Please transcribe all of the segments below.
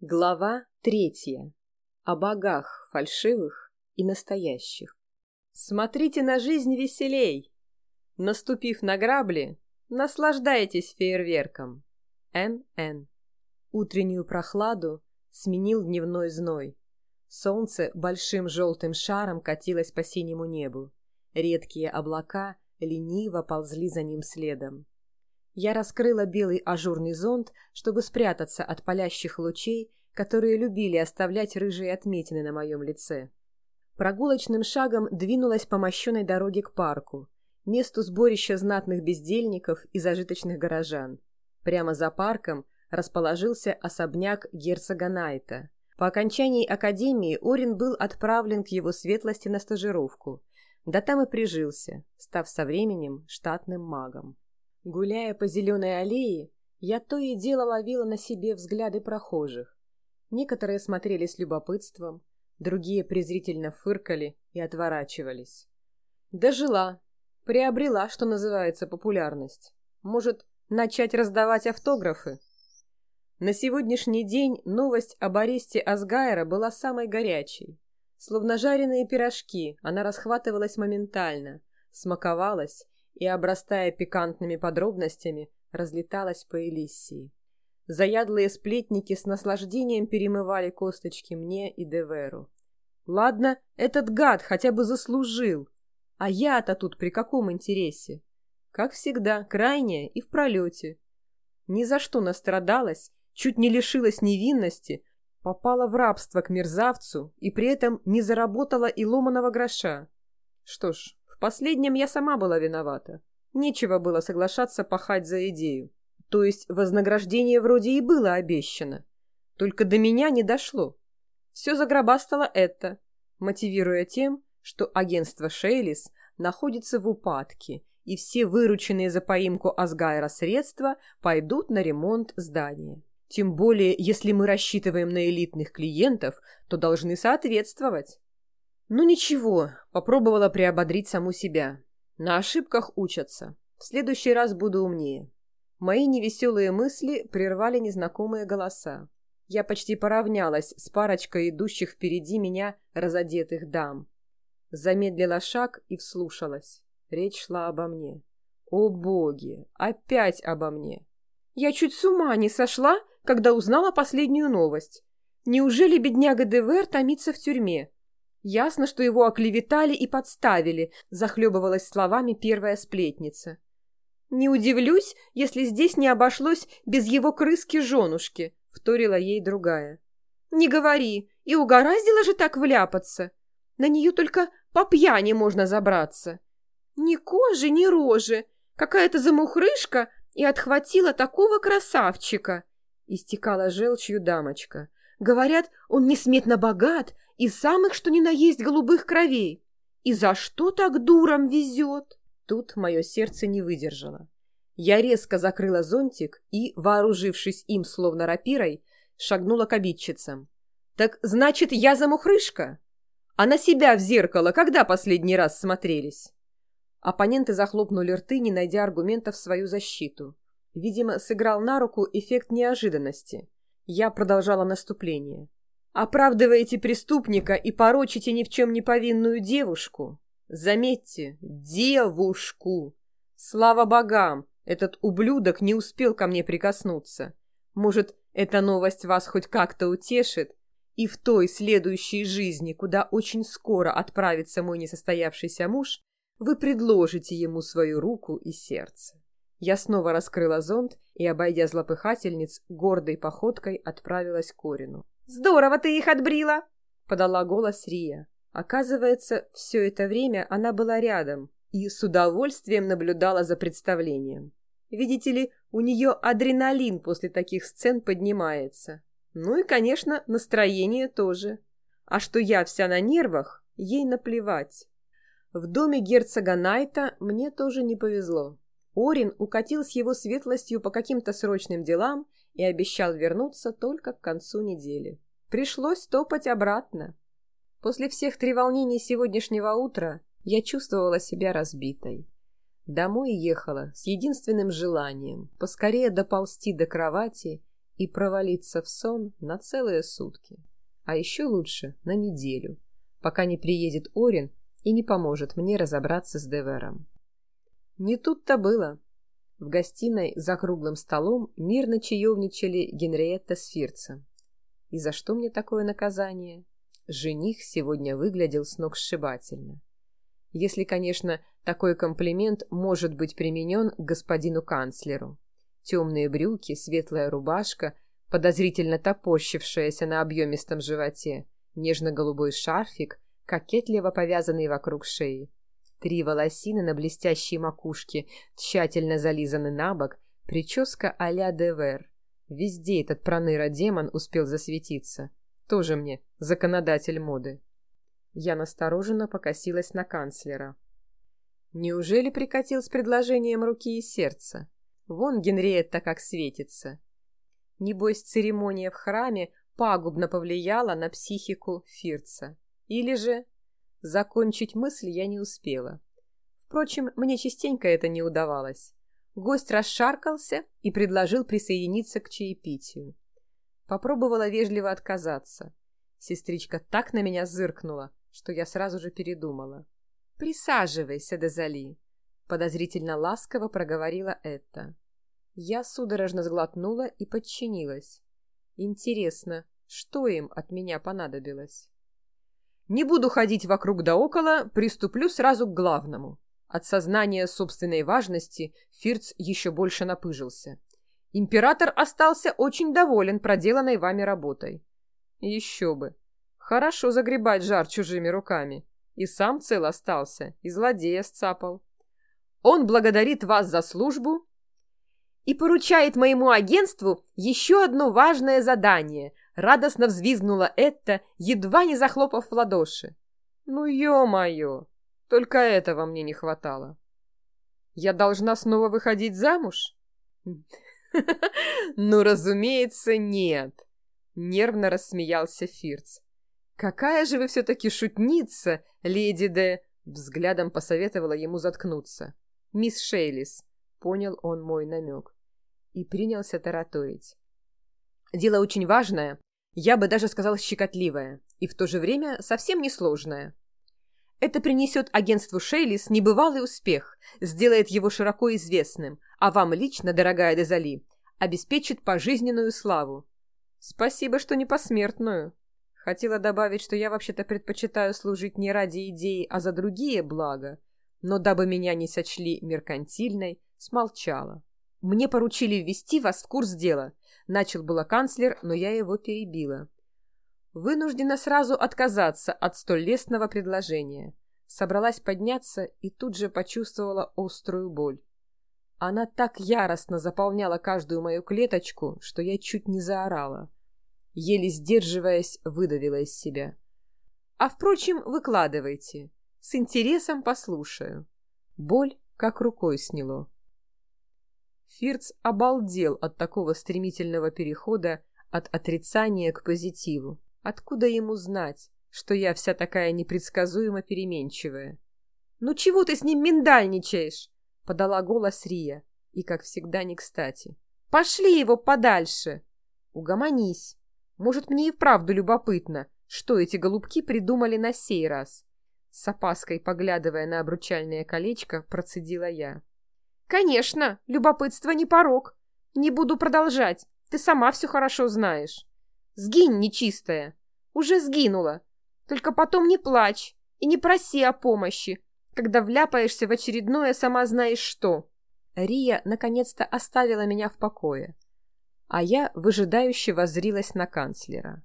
Глава третья. О богах фальшивых и настоящих. Смотрите на жизнь веселей. Наступив на грабли, наслаждайтесь фейерверком. Н.Н. Утреннюю прохладу сменил дневной зной. Солнце большим желтым шаром катилось по синему небу. Редкие облака лениво ползли за ним следом. Я раскрыла белый ажурный зонт, чтобы спрятаться от палящих лучей, которые любили оставлять рыжие отметины на моем лице. Прогулочным шагом двинулась по мощенной дороге к парку, месту сборища знатных бездельников и зажиточных горожан. Прямо за парком расположился особняк герцога Найта. По окончании академии Орин был отправлен к его светлости на стажировку. Да там и прижился, став со временем штатным магом. Гуляя по зеленой аллее, я то и дело ловила на себе взгляды прохожих. Некоторые смотрели с любопытством, другие презрительно фыркали и отворачивались. Дожила, приобрела, что называется, популярность. Может, начать раздавать автографы? На сегодняшний день новость об аресте Асгайра была самой горячей. Словно жареные пирожки, она расхватывалась моментально, смаковалась и, обрастая пикантными подробностями, разлеталась по Элиссии. Заядлые сплетники с наслаждением перемывали косточки мне и Деверу. Ладно, этот гад хотя бы заслужил. А я-то тут при каком интересе? Как всегда, крайняя и в пролете. Ни за что настрадалась, чуть не лишилась невинности, попала в рабство к мерзавцу и при этом не заработала и ломаного гроша. Что ж, последнем я сама была виновата. Нечего было соглашаться пахать за идею. То есть вознаграждение вроде и было обещано. Только до меня не дошло. Все загробастало это, мотивируя тем, что агентство «Шейлис» находится в упадке, и все вырученные за поимку Асгайра средства пойдут на ремонт здания. Тем более, если мы рассчитываем на элитных клиентов, то должны соответствовать. Ну ничего, попробовала приободрить саму себя. На ошибках учатся. В следующий раз буду умнее. Мои невеселые мысли прервали незнакомые голоса. Я почти поравнялась с парочкой идущих впереди меня разодетых дам. Замедлила шаг и вслушалась. Речь шла обо мне. О боги! Опять обо мне! Я чуть с ума не сошла, когда узнала последнюю новость. Неужели бедняга Девер томится в тюрьме? Ясно, что его оклеветали и подставили, захлебывалась словами первая сплетница. «Не удивлюсь, если здесь не обошлось без его крыски-женушки», — вторила ей другая. «Не говори, и угораздило же так вляпаться. На нее только по пьяни можно забраться. Ни кожи, ни рожи, какая-то замухрышка и отхватила такого красавчика!» Истекала желчью дамочка. «Говорят, он несметно богат, и самых, что ни на есть, голубых кровей. И за что так дуром везет?» Тут мое сердце не выдержало. Я резко закрыла зонтик и, вооружившись им словно рапирой, шагнула к обидчицам. «Так значит, я замухрышка? А на себя в зеркало когда последний раз смотрелись?» Оппоненты захлопнули рты, не найдя аргументов в свою защиту. Видимо, сыграл на руку эффект неожиданности. Я продолжала наступление. «Оправдываете преступника и порочите ни в чем не повинную девушку? Заметьте, девушку. Слава богам, этот ублюдок не успел ко мне прикоснуться. Может, эта новость вас хоть как-то утешит? И в той следующей жизни, куда очень скоро отправится мой несостоявшийся муж, вы предложите ему свою руку и сердце. Я снова раскрыла зонт и, обойдя злопыхательниц, гордой походкой отправилась к Корину. «Здорово ты их отбрила!» — подала голос Рия. Оказывается, все это время она была рядом и с удовольствием наблюдала за представлением. Видите ли, у нее адреналин после таких сцен поднимается. Ну и, конечно, настроение тоже. А что я вся на нервах, ей наплевать. В доме герцога Найта мне тоже не повезло. Орин укатил с его светлостью по каким-то срочным делам и обещал вернуться только к концу недели. Пришлось топать обратно. После всех треволнений сегодняшнего утра я чувствовала себя разбитой. Домой ехала с единственным желанием поскорее доползти до кровати и провалиться в сон на целые сутки. А еще лучше на неделю, пока не приедет Орин и не поможет мне разобраться с Девером. Не тут-то было. В гостиной за круглым столом мирно чаевничали Генриетта с Фирца. И за что мне такое наказание? Жених сегодня выглядел сногсшибательно. Если, конечно, такой комплимент может быть применен к господину канцлеру. Темные брюки, светлая рубашка, подозрительно топорщившаяся на объемистом животе, нежно-голубой шарфик, кокетливо повязанный вокруг шеи. Три волосины на блестящей макушке, тщательно зализаны на бок, прическа а-ля Девер. Везде этот проныра-демон успел засветиться. Тоже мне законодатель моды. Я настороженно покосилась на канцлера. Неужели прикатил с предложением руки и сердца? Вон Генриетта как светится. Небось, церемония в храме пагубно повлияла на психику Фирца. Или же... Закончить мысль я не успела. Впрочем, мне частенько это не удавалось. Гость расшаркался и предложил присоединиться к чаепитию. Попробовала вежливо отказаться. Сестричка так на меня зыркнула, что я сразу же передумала. «Присаживайся, Дезали», — подозрительно ласково проговорила это. Я судорожно сглотнула и подчинилась. Интересно, что им от меня понадобилось? Не буду ходить вокруг да около, приступлю сразу к главному. От сознания собственной важности Фирц еще больше напыжился. Император остался очень доволен проделанной вами работой. Еще бы. Хорошо загребать жар чужими руками. И сам цел остался, и злодея сцапал. Он благодарит вас за службу и поручает моему агентству еще одно важное задание Радостно взвизгнула это, едва не захлопав в ладоши. «Ну, ё-моё! Только этого мне не хватало. Я должна снова выходить замуж?» «Ну, разумеется, нет!» Нервно рассмеялся Фирц. «Какая же вы все-таки шутница, леди Д...» Взглядом посоветовала ему заткнуться. «Мисс Шейлис», — понял он мой намек. И принялся тараторить. «Дело очень важное, я бы даже сказал щекотливая и в то же время совсем несложная. Это принесет агентству Шейлис небывалый успех, сделает его широко известным, а вам лично, дорогая Дезали, обеспечит пожизненную славу. Спасибо, что не посмертную. Хотела добавить, что я вообще-то предпочитаю служить не ради идеи, а за другие блага, но дабы меня не сочли меркантильной, смолчала. Мне поручили ввести вас в курс дела, Начал было канцлер, но я его перебила. Вынуждена сразу отказаться от столь лестного предложения. Собралась подняться и тут же почувствовала острую боль. Она так яростно заполняла каждую мою клеточку, что я чуть не заорала. Еле сдерживаясь, выдавила из себя. А, впрочем, выкладывайте. С интересом послушаю. Боль как рукой сняло. Фирц обалдел от такого стремительного перехода от отрицания к позитиву. Откуда ему знать, что я вся такая непредсказуемо переменчивая? «Ну чего ты с ним миндальничаешь?» — подала голос Рия, и, как всегда, не кстати. «Пошли его подальше!» «Угомонись! Может, мне и вправду любопытно, что эти голубки придумали на сей раз?» С опаской, поглядывая на обручальное колечко, процедила я. «Конечно, любопытство не порог. Не буду продолжать, ты сама все хорошо знаешь. Сгинь, нечистая. Уже сгинула. Только потом не плачь и не проси о помощи, когда вляпаешься в очередное сама знаешь что». Рия наконец-то оставила меня в покое, а я выжидающе воззрилась на канцлера.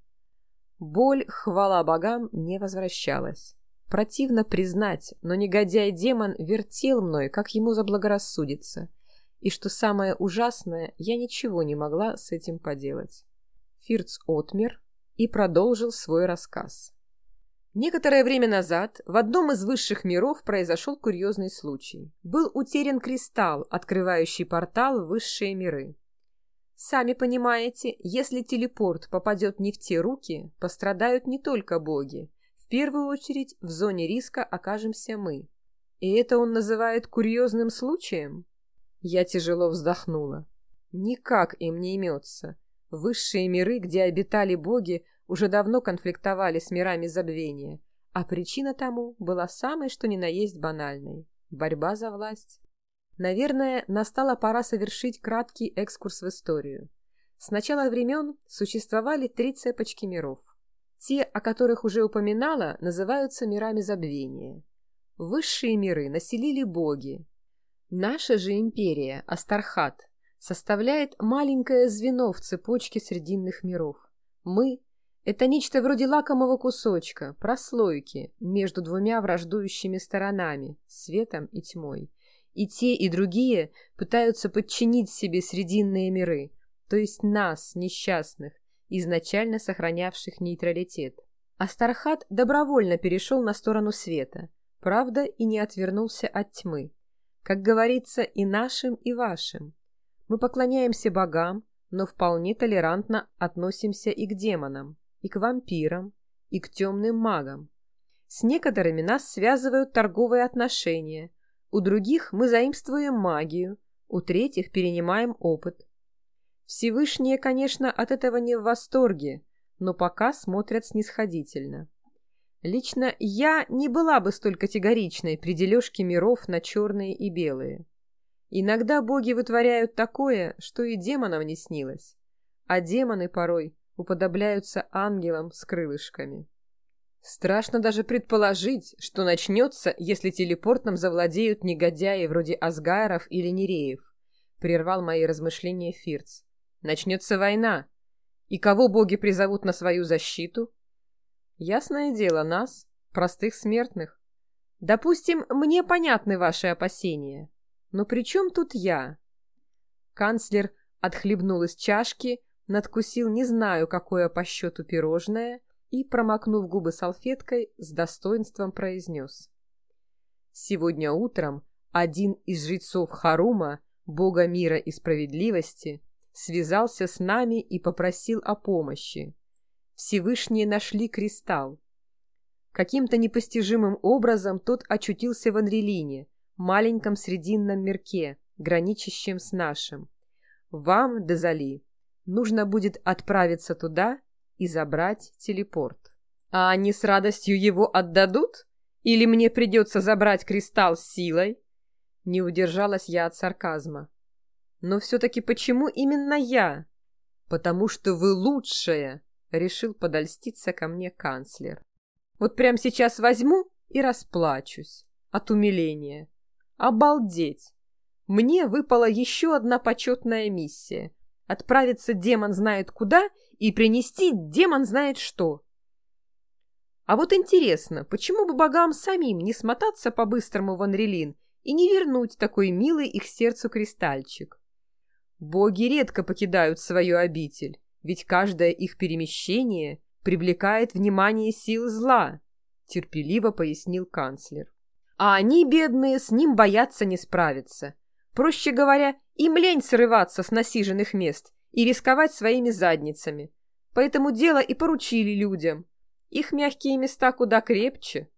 Боль, хвала богам, не возвращалась. Противно признать, но негодяй-демон вертел мной, как ему заблагорассудится. И что самое ужасное, я ничего не могла с этим поделать. Фирц отмер и продолжил свой рассказ. Некоторое время назад в одном из высших миров произошел курьезный случай. Был утерян кристалл, открывающий портал в высшие миры. Сами понимаете, если телепорт попадет не в те руки, пострадают не только боги, первую очередь в зоне риска окажемся мы. И это он называет курьезным случаем? Я тяжело вздохнула. Никак им не имется. Высшие миры, где обитали боги, уже давно конфликтовали с мирами забвения, а причина тому была самой что ни на есть банальной – борьба за власть. Наверное, настала пора совершить краткий экскурс в историю. С начала времен существовали три цепочки миров. Те, о которых уже упоминала, называются мирами забвения. Высшие миры населили боги. Наша же империя, Астархат, составляет маленькое звено в цепочке срединных миров. Мы — это нечто вроде лакомого кусочка, прослойки между двумя враждующими сторонами, светом и тьмой. И те, и другие пытаются подчинить себе срединные миры, то есть нас, несчастных, изначально сохранявших нейтралитет. Астархат добровольно перешел на сторону света, правда, и не отвернулся от тьмы. Как говорится, и нашим, и вашим. Мы поклоняемся богам, но вполне толерантно относимся и к демонам, и к вампирам, и к темным магам. С некоторыми нас связывают торговые отношения, у других мы заимствуем магию, у третьих перенимаем опыт. Всевышние, конечно, от этого не в восторге, но пока смотрят снисходительно. Лично я не была бы столь категоричной при дележке миров на черные и белые. Иногда боги вытворяют такое, что и демонам не снилось, а демоны порой уподобляются ангелам с крылышками. Страшно даже предположить, что начнется, если телепортом завладеют негодяи вроде Асгаров или Нереев, прервал мои размышления Фирц. Начнется война. И кого боги призовут на свою защиту? Ясное дело, нас, простых смертных. Допустим, мне понятны ваши опасения. Но при чем тут я? Канцлер отхлебнул из чашки, надкусил не знаю какое по счету пирожное и, промокнув губы салфеткой, с достоинством произнес. Сегодня утром один из жрецов Харума, бога мира и справедливости, связался с нами и попросил о помощи. Всевышние нашли кристалл. Каким-то непостижимым образом тот очутился в Анрелине, маленьком срединном мирке, граничащем с нашим. Вам, Дезали, нужно будет отправиться туда и забрать телепорт. А они с радостью его отдадут? Или мне придется забрать кристалл силой? Не удержалась я от сарказма. Но все-таки почему именно я? Потому что вы лучшая, решил подольститься ко мне канцлер. Вот прямо сейчас возьму и расплачусь от умиления. Обалдеть! Мне выпала еще одна почетная миссия. Отправиться демон знает куда и принести демон знает что. А вот интересно, почему бы богам самим не смотаться по-быстрому в Анрелин и не вернуть такой милый их сердцу кристальчик? Боги редко покидают свою обитель, ведь каждое их перемещение привлекает внимание сил зла, терпеливо пояснил канцлер. А они, бедные, с ним боятся не справиться. Проще говоря, им лень срываться с насиженных мест и рисковать своими задницами. Поэтому дело и поручили людям. Их мягкие места куда крепче.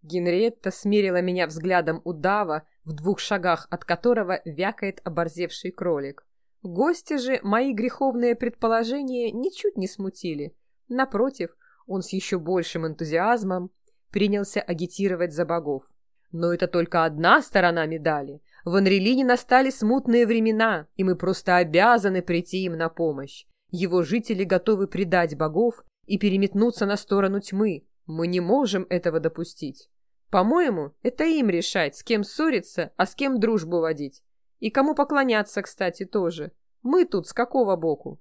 Генриетта смерила меня взглядом удава, в двух шагах от которого вякает оборзевший кролик. Гости же мои греховные предположения ничуть не смутили. Напротив, он с еще большим энтузиазмом принялся агитировать за богов. Но это только одна сторона медали. В Анрелине настали смутные времена, и мы просто обязаны прийти им на помощь. Его жители готовы предать богов и переметнуться на сторону тьмы. Мы не можем этого допустить. По-моему, это им решать, с кем ссориться, а с кем дружбу водить. И кому поклоняться, кстати, тоже. Мы тут с какого боку?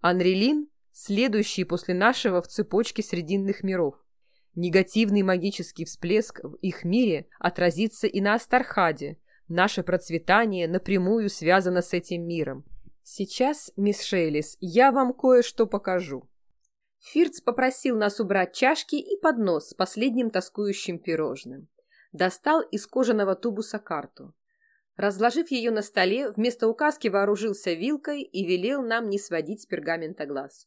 Анрелин – следующий после нашего в цепочке срединных миров. Негативный магический всплеск в их мире отразится и на Астархаде. Наше процветание напрямую связано с этим миром. Сейчас, мисс Шейлис, я вам кое-что покажу. Фирц попросил нас убрать чашки и поднос с последним тоскующим пирожным. Достал из кожаного тубуса карту. Разложив ее на столе, вместо указки вооружился вилкой и велел нам не сводить с пергамента глаз.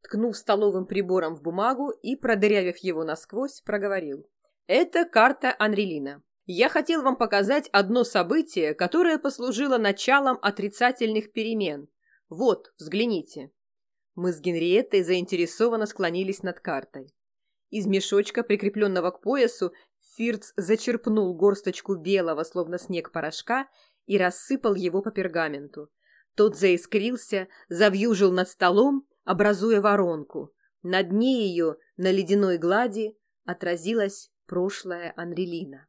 Ткнув столовым прибором в бумагу и, продырявив его насквозь, проговорил. «Это карта Анрелина. Я хотел вам показать одно событие, которое послужило началом отрицательных перемен. Вот, взгляните». Мы с Генриеттой заинтересованно склонились над картой. Из мешочка, прикрепленного к поясу, Фирц зачерпнул горсточку белого, словно снег порошка, и рассыпал его по пергаменту. Тот заискрился, завьюжил над столом, образуя воронку. На дне ее, на ледяной глади, отразилась прошлая Анрелина.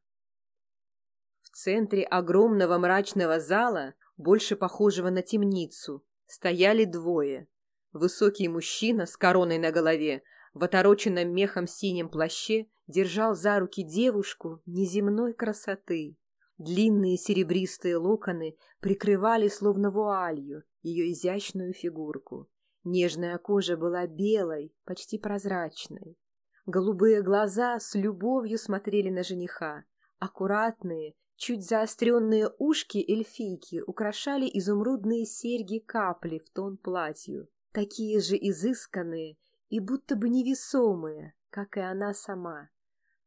В центре огромного мрачного зала, больше похожего на темницу, стояли двое. Высокий мужчина с короной на голове, в отороченном мехом синем плаще, держал за руки девушку неземной красоты. Длинные серебристые локоны прикрывали словно вуалью ее изящную фигурку. Нежная кожа была белой, почти прозрачной. Голубые глаза с любовью смотрели на жениха. Аккуратные, чуть заостренные ушки эльфийки украшали изумрудные серьги-капли в тон платью, такие же изысканные и будто бы невесомые, как и она сама.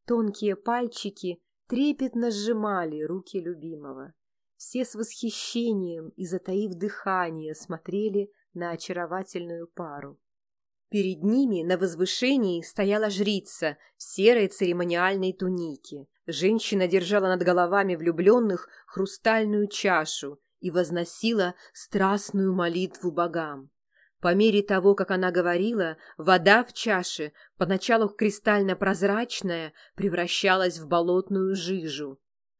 Тонкие пальчики трепетно сжимали руки любимого. Все с восхищением и затаив дыхание смотрели на очаровательную пару. Перед ними на возвышении стояла жрица в серой церемониальной тунике. Женщина держала над головами влюбленных хрустальную чашу и возносила страстную молитву богам. По мере того, как она говорила, вода в чаше, поначалу кристально-прозрачная, превращалась в болотную жижу.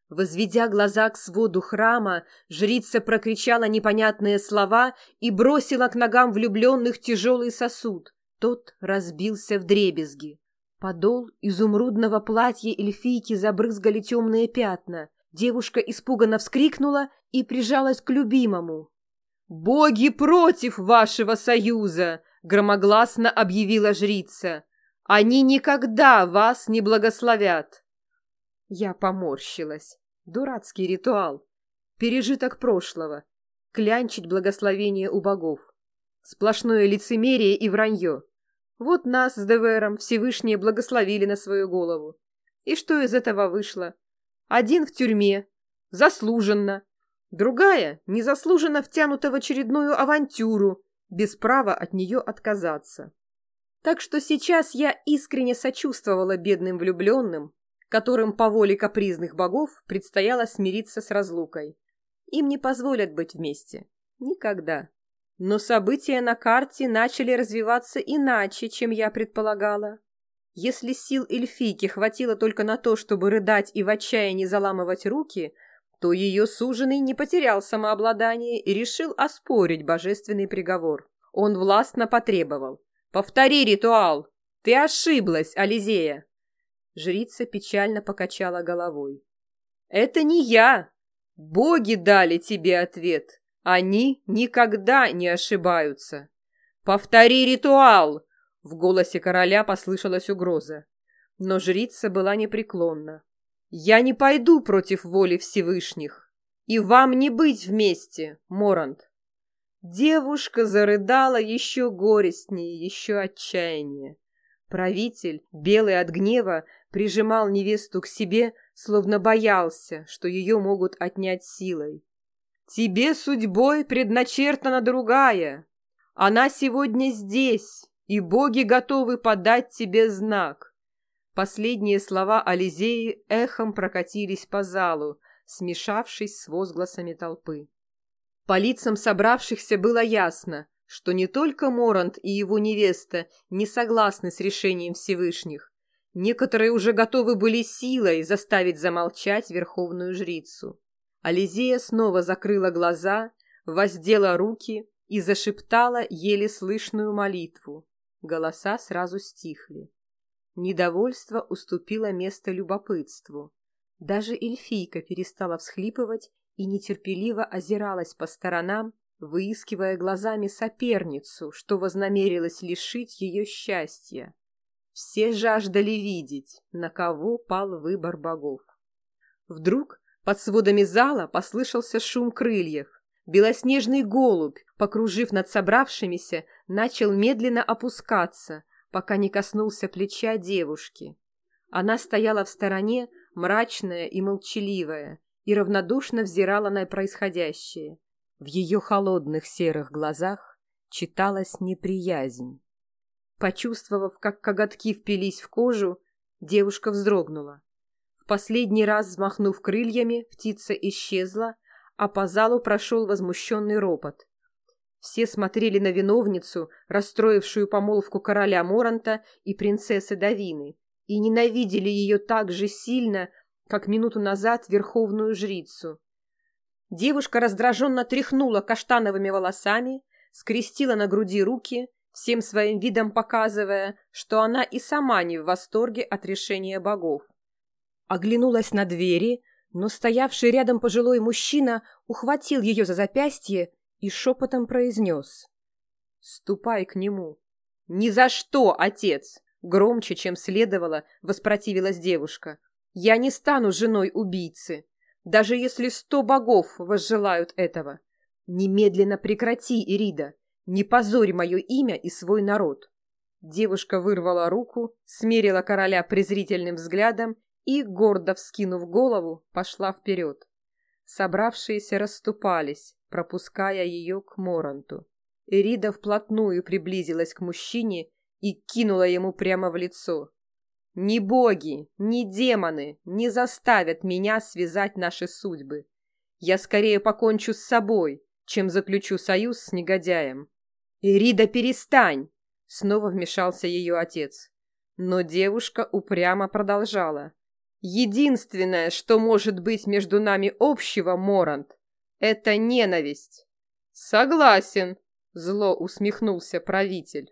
Возведя глаза к своду храма, жрица прокричала непонятные слова и бросила к ногам влюбленных тяжелый сосуд. Тот разбился в дребезги. Подол изумрудного платья эльфийки забрызгали темные пятна. Девушка испуганно вскрикнула и прижалась к любимому. «Боги против вашего союза!» — громогласно объявила жрица. «Они никогда вас не благословят!» Я поморщилась. Дурацкий ритуал. Пережиток прошлого. Клянчить благословение у богов. Сплошное лицемерие и вранье. Вот нас с Девером Всевышние благословили на свою голову. И что из этого вышло? Один в тюрьме. Заслуженно. Другая незаслуженно втянута в очередную авантюру, без права от нее отказаться. Так что сейчас я искренне сочувствовала бедным влюбленным, которым по воле капризных богов предстояло смириться с разлукой. Им не позволят быть вместе. Никогда. Но события на карте начали развиваться иначе, чем я предполагала. Если сил эльфийки хватило только на то, чтобы рыдать и в отчаянии заламывать руки – то ее суженый не потерял самообладание и решил оспорить божественный приговор. Он властно потребовал. «Повтори ритуал! Ты ошиблась, Ализея!» Жрица печально покачала головой. «Это не я! Боги дали тебе ответ! Они никогда не ошибаются!» «Повтори ритуал!» В голосе короля послышалась угроза. Но жрица была непреклонна. Я не пойду против воли Всевышних. И вам не быть вместе, Морант. Девушка зарыдала еще горестнее, еще отчаяннее. Правитель, белый от гнева, прижимал невесту к себе, словно боялся, что ее могут отнять силой. «Тебе судьбой предначертана другая. Она сегодня здесь, и боги готовы подать тебе знак. Последние слова Ализеи эхом прокатились по залу, смешавшись с возгласами толпы. По лицам собравшихся было ясно, что не только Морант и его невеста не согласны с решением Всевышних. Некоторые уже готовы были силой заставить замолчать верховную жрицу. Ализея снова закрыла глаза, воздела руки и зашептала еле слышную молитву. Голоса сразу стихли. Недовольство уступило место любопытству. Даже эльфийка перестала всхлипывать и нетерпеливо озиралась по сторонам, выискивая глазами соперницу, что вознамерилась лишить ее счастья. Все жаждали видеть, на кого пал выбор богов. Вдруг под сводами зала послышался шум крыльев. Белоснежный голубь, покружив над собравшимися, начал медленно опускаться, пока не коснулся плеча девушки. Она стояла в стороне, мрачная и молчаливая, и равнодушно взирала на происходящее. В ее холодных серых глазах читалась неприязнь. Почувствовав, как коготки впились в кожу, девушка вздрогнула. В последний раз взмахнув крыльями, птица исчезла, а по залу прошел возмущенный ропот. Все смотрели на виновницу, расстроившую помолвку короля Моранта и принцессы Давины, и ненавидели ее так же сильно, как минуту назад верховную жрицу. Девушка раздраженно тряхнула каштановыми волосами, скрестила на груди руки, всем своим видом показывая, что она и сама не в восторге от решения богов. Оглянулась на двери, но стоявший рядом пожилой мужчина ухватил ее за запястье и шепотом произнес. «Ступай к нему». «Ни за что, отец!» Громче, чем следовало, воспротивилась девушка. «Я не стану женой убийцы, даже если сто богов возжелают этого. Немедленно прекрати, Ирида, не позорь мое имя и свой народ». Девушка вырвала руку, смерила короля презрительным взглядом и, гордо вскинув голову, пошла вперед. Собравшиеся расступались, пропуская ее к Моранту. Ирида вплотную приблизилась к мужчине и кинула ему прямо в лицо. «Ни боги, ни демоны не заставят меня связать наши судьбы. Я скорее покончу с собой, чем заключу союз с негодяем». «Ирида, перестань!» — снова вмешался ее отец. Но девушка упрямо продолжала. «Единственное, что может быть между нами общего, Морант, это ненависть». «Согласен», — зло усмехнулся правитель.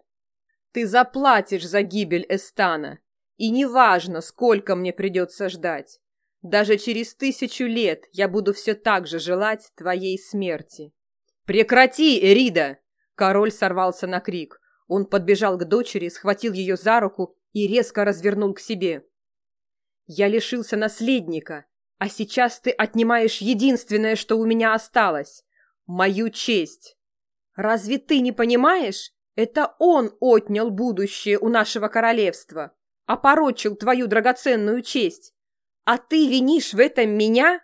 Ты заплатишь за гибель Эстана, и неважно, сколько мне придется ждать. Даже через тысячу лет я буду все так же желать твоей смерти. Прекрати, Эрида! Король сорвался на крик. Он подбежал к дочери, схватил ее за руку и резко развернул к себе. Я лишился наследника, а сейчас ты отнимаешь единственное, что у меня осталось — мою честь. Разве ты не понимаешь? Это он отнял будущее у нашего королевства, опорочил твою драгоценную честь. А ты винишь в этом меня?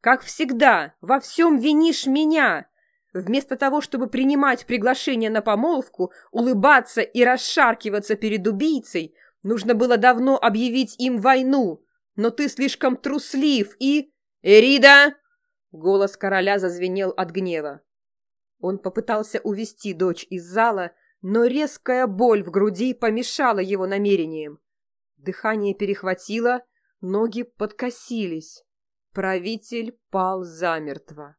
Как всегда, во всем винишь меня. Вместо того, чтобы принимать приглашение на помолвку, улыбаться и расшаркиваться перед убийцей, нужно было давно объявить им войну. Но ты слишком труслив и... «Эрида!» Голос короля зазвенел от гнева. Он попытался увести дочь из зала, но резкая боль в груди помешала его намерениям. Дыхание перехватило, ноги подкосились. Правитель пал замертво.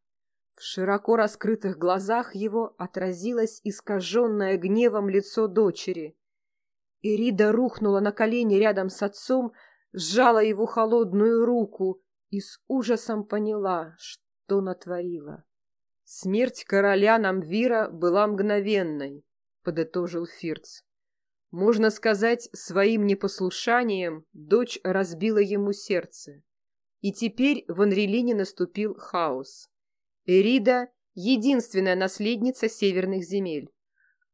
В широко раскрытых глазах его отразилось искаженное гневом лицо дочери. Ирида рухнула на колени рядом с отцом, сжала его холодную руку и с ужасом поняла, что натворила. Смерть короля Намвира была мгновенной. — подытожил Фирц. Можно сказать, своим непослушанием дочь разбила ему сердце. И теперь в Анрелине наступил хаос. Эрида — единственная наследница северных земель.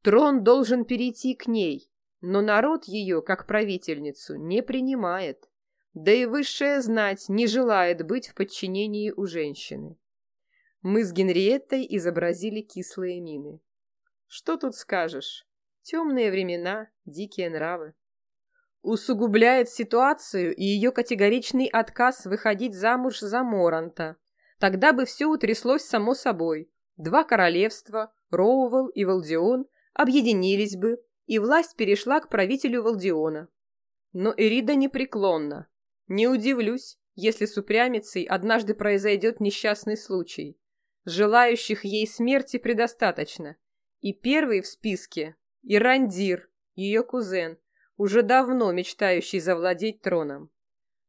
Трон должен перейти к ней, но народ ее, как правительницу, не принимает. Да и высшая знать не желает быть в подчинении у женщины. Мы с Генриеттой изобразили кислые мины. Что тут скажешь? Темные времена, дикие нравы. Усугубляет ситуацию и ее категоричный отказ выходить замуж за Моранта. Тогда бы все утряслось само собой. Два королевства, Роувел и Валдион, объединились бы, и власть перешла к правителю Валдиона. Но Эрида непреклонна. Не удивлюсь, если с упрямицей однажды произойдет несчастный случай. Желающих ей смерти предостаточно, и первый в списке – Ирандир, ее кузен, уже давно мечтающий завладеть троном.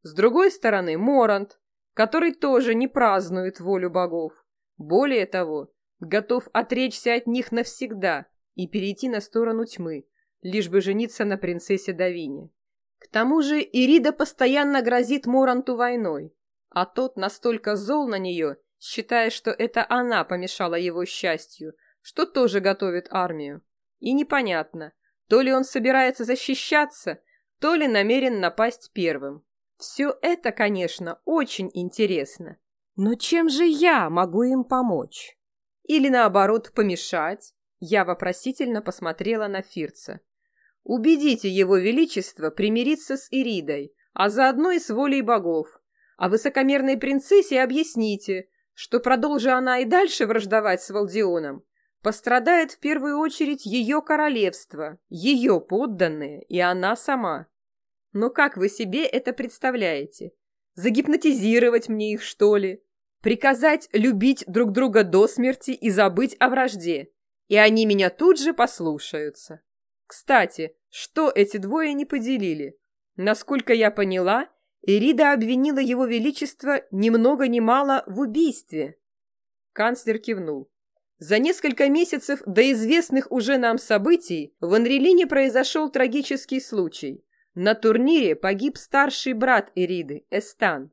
С другой стороны, Морант, который тоже не празднует волю богов. Более того, готов отречься от них навсегда и перейти на сторону тьмы, лишь бы жениться на принцессе Давине. К тому же Ирида постоянно грозит Моранту войной, а тот настолько зол на нее, считая, что это она помешала его счастью – что тоже готовит армию. И непонятно, то ли он собирается защищаться, то ли намерен напасть первым. Все это, конечно, очень интересно. Но чем же я могу им помочь? Или наоборот помешать? Я вопросительно посмотрела на Фирца. «Убедите его величество примириться с Иридой, а заодно и с волей богов. А высокомерной принцессе объясните, что, продолжи она и дальше враждовать с Валдионом, пострадает в первую очередь ее королевство, ее подданные и она сама. Но как вы себе это представляете? Загипнотизировать мне их, что ли? Приказать любить друг друга до смерти и забыть о вражде? И они меня тут же послушаются. Кстати, что эти двое не поделили? Насколько я поняла, Ирида обвинила его величество ни много ни мало в убийстве. Канцлер кивнул. За несколько месяцев до известных уже нам событий в Анрелине произошел трагический случай. На турнире погиб старший брат Ириды, Эстан.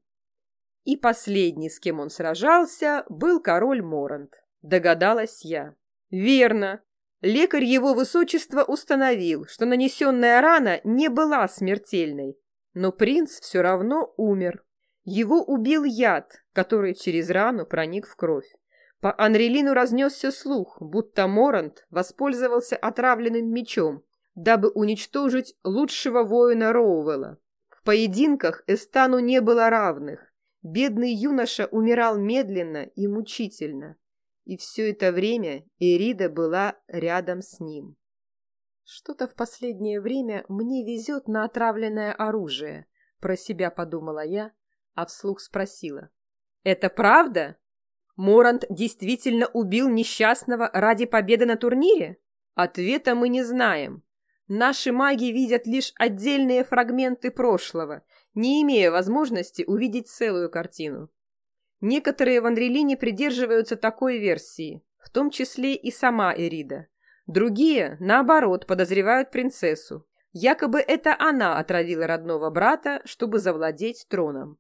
И последний, с кем он сражался, был король Морант. Догадалась я. Верно. Лекарь его высочества установил, что нанесенная рана не была смертельной, но принц все равно умер. Его убил яд, который через рану проник в кровь. По Анрелину разнесся слух, будто Морант воспользовался отравленным мечом, дабы уничтожить лучшего воина Роуэлла. В поединках Эстану не было равных. Бедный юноша умирал медленно и мучительно. И все это время Эрида была рядом с ним. Что-то в последнее время мне везет на отравленное оружие, про себя подумала я, а вслух спросила. Это правда? Морант действительно убил несчастного ради победы на турнире? Ответа мы не знаем. Наши маги видят лишь отдельные фрагменты прошлого, не имея возможности увидеть целую картину. Некоторые в Андрелине придерживаются такой версии, в том числе и сама Эрида. Другие, наоборот, подозревают принцессу. Якобы это она отравила родного брата, чтобы завладеть троном.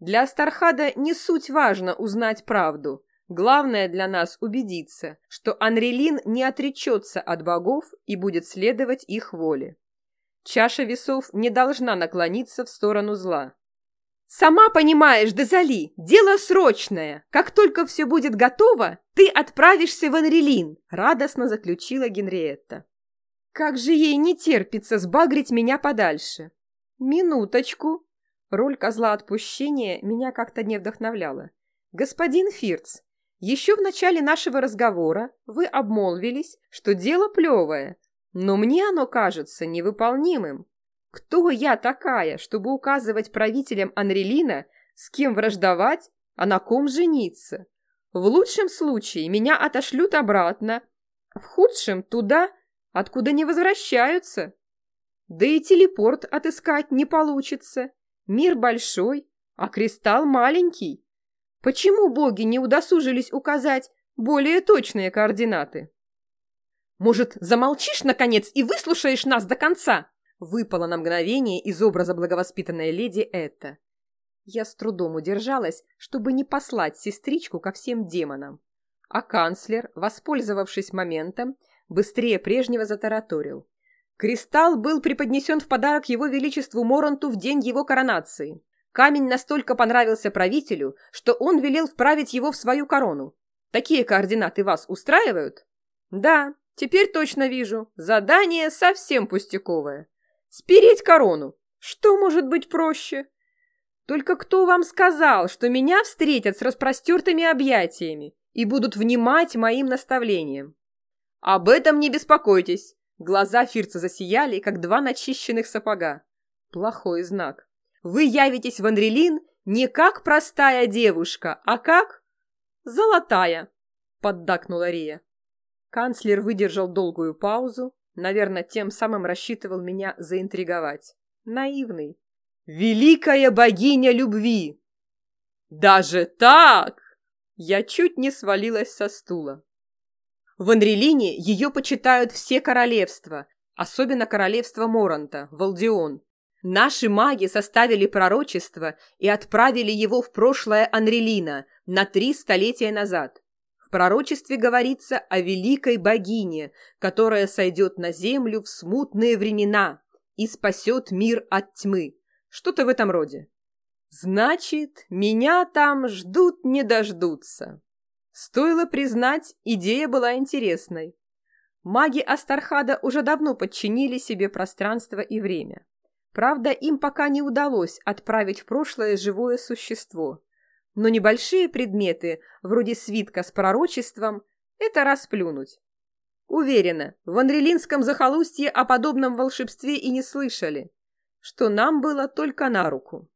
Для Астархада не суть важно узнать правду. Главное для нас убедиться, что Анрелин не отречется от богов и будет следовать их воле. Чаша весов не должна наклониться в сторону зла. «Сама понимаешь, Дезали, дело срочное. Как только все будет готово, ты отправишься в Анрелин», — радостно заключила Генриетта. «Как же ей не терпится сбагрить меня подальше». «Минуточку». Роль козла отпущения меня как-то не вдохновляла. «Господин Фирц, еще в начале нашего разговора вы обмолвились, что дело плевое, но мне оно кажется невыполнимым. Кто я такая, чтобы указывать правителям Анрелина, с кем враждовать, а на ком жениться? В лучшем случае меня отошлют обратно, в худшем туда, откуда не возвращаются. Да и телепорт отыскать не получится. Мир большой, а кристалл маленький. Почему боги не удосужились указать более точные координаты? Может, замолчишь, наконец, и выслушаешь нас до конца? Выпало на мгновение из образа благовоспитанной леди это. Я с трудом удержалась, чтобы не послать сестричку ко всем демонам. А канцлер, воспользовавшись моментом, быстрее прежнего затараторил. Кристалл был преподнесен в подарок его величеству Моронту в день его коронации. Камень настолько понравился правителю, что он велел вправить его в свою корону. Такие координаты вас устраивают? Да, теперь точно вижу. Задание совсем пустяковое. Спереть корону. Что может быть проще? Только кто вам сказал, что меня встретят с распростертыми объятиями и будут внимать моим наставлениям? Об этом не беспокойтесь. Глаза Фирца засияли, как два начищенных сапога. Плохой знак. Вы явитесь в Анрелин не как простая девушка, а как... Золотая, поддакнула Рия. Канцлер выдержал долгую паузу, Наверное, тем самым рассчитывал меня заинтриговать. Наивный. «Великая богиня любви!» «Даже так?» Я чуть не свалилась со стула. В Анрелине ее почитают все королевства, особенно королевство Моранта, Валдион. Наши маги составили пророчество и отправили его в прошлое Анрелина на три столетия назад пророчестве говорится о великой богине, которая сойдет на землю в смутные времена и спасет мир от тьмы. Что-то в этом роде. Значит, меня там ждут не дождутся. Стоило признать, идея была интересной. Маги Астархада уже давно подчинили себе пространство и время. Правда, им пока не удалось отправить в прошлое живое существо. Но небольшие предметы, вроде свитка с пророчеством, это расплюнуть. Уверена, в Анрелинском захолустье о подобном волшебстве и не слышали, что нам было только на руку.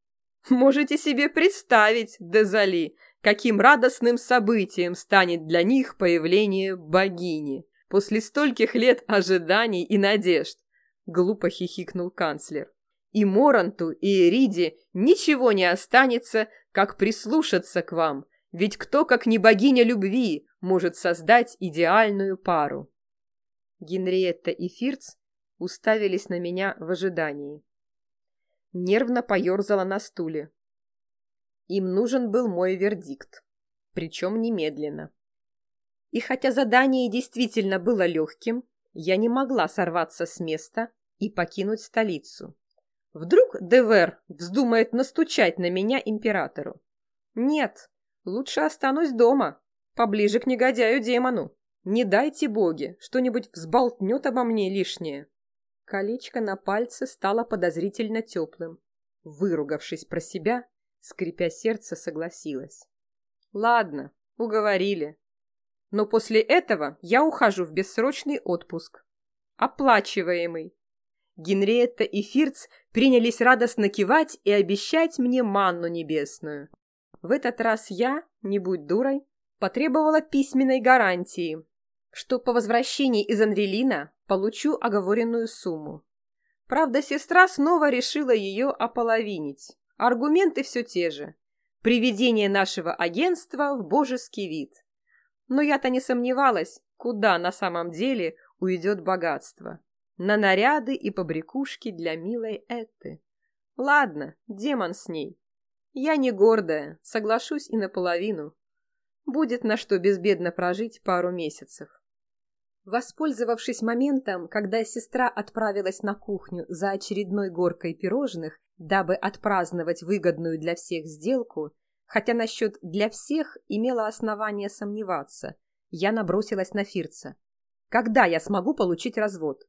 Можете себе представить, Дезали, каким радостным событием станет для них появление богини после стольких лет ожиданий и надежд, глупо хихикнул канцлер. И Моранту, и Эриде ничего не останется, как прислушаться к вам, ведь кто, как не богиня любви, может создать идеальную пару? Генриетта и Фирц уставились на меня в ожидании. Нервно поерзала на стуле. Им нужен был мой вердикт, причем немедленно. И хотя задание действительно было легким, я не могла сорваться с места и покинуть столицу. Вдруг Девер вздумает настучать на меня императору? Нет, лучше останусь дома, поближе к негодяю-демону. Не дайте боги, что-нибудь взболтнет обо мне лишнее. Колечко на пальце стало подозрительно теплым. Выругавшись про себя, скрипя сердце, согласилась. Ладно, уговорили. Но после этого я ухожу в бессрочный отпуск. Оплачиваемый. Генриетта и Фирц принялись радостно кивать и обещать мне манну небесную. В этот раз я, не будь дурой, потребовала письменной гарантии, что по возвращении из Анрелина получу оговоренную сумму. Правда, сестра снова решила ее ополовинить. Аргументы все те же. Приведение нашего агентства в божеский вид. Но я-то не сомневалась, куда на самом деле уйдет богатство. На наряды и побрякушки для милой Этты. Ладно, демон с ней. Я не гордая, соглашусь и наполовину. Будет на что безбедно прожить пару месяцев. Воспользовавшись моментом, когда сестра отправилась на кухню за очередной горкой пирожных, дабы отпраздновать выгодную для всех сделку, хотя насчет «для всех» имела основание сомневаться, я набросилась на Фирца. «Когда я смогу получить развод?»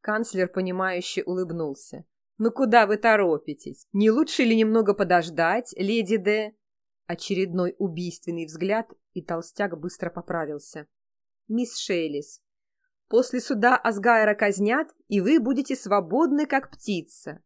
Канцлер, понимающе улыбнулся. «Ну куда вы торопитесь? Не лучше ли немного подождать, леди Д?» Очередной убийственный взгляд, и толстяк быстро поправился. «Мисс Шейлис, После суда Асгайра казнят, и вы будете свободны, как птица.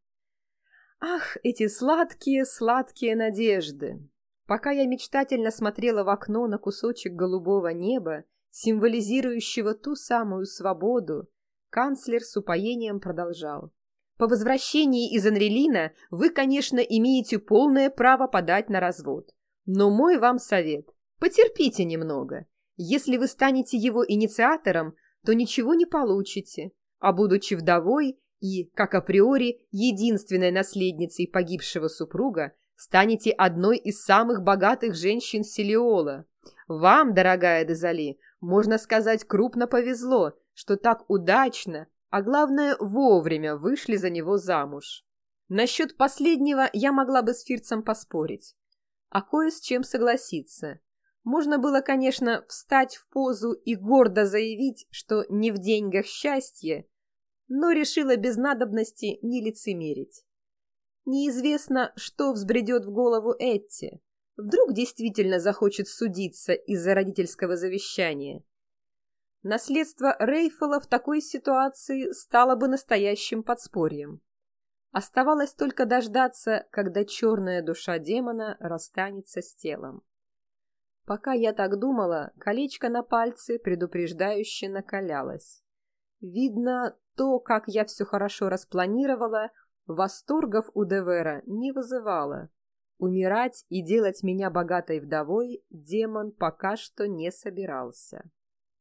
Ах, эти сладкие-сладкие надежды! Пока я мечтательно смотрела в окно на кусочек голубого неба, символизирующего ту самую свободу, канцлер с упоением продолжал. По возвращении из Анрелина вы, конечно, имеете полное право подать на развод. Но мой вам совет – потерпите немного. Если вы станете его инициатором, то ничего не получите, а будучи вдовой и, как априори, единственной наследницей погибшего супруга, станете одной из самых богатых женщин Селиола. Вам, дорогая Дезали, можно сказать, крупно повезло, что так удачно, а главное, вовремя вышли за него замуж. Насчет последнего я могла бы с Фирцем поспорить, а кое с чем согласиться. Можно было, конечно, встать в позу и гордо заявить, что не в деньгах счастье, но решила без надобности не лицемерить. Неизвестно, что взбредет в голову Этти. Вдруг действительно захочет судиться из-за родительского завещания. Наследство Рейфела в такой ситуации стало бы настоящим подспорьем. Оставалось только дождаться, когда черная душа демона расстанется с телом. Пока я так думала, колечко на пальце предупреждающе накалялось. Видно, то, как я все хорошо распланировала, восторгов у Девера не вызывало. Умирать и делать меня богатой вдовой демон пока что не собирался.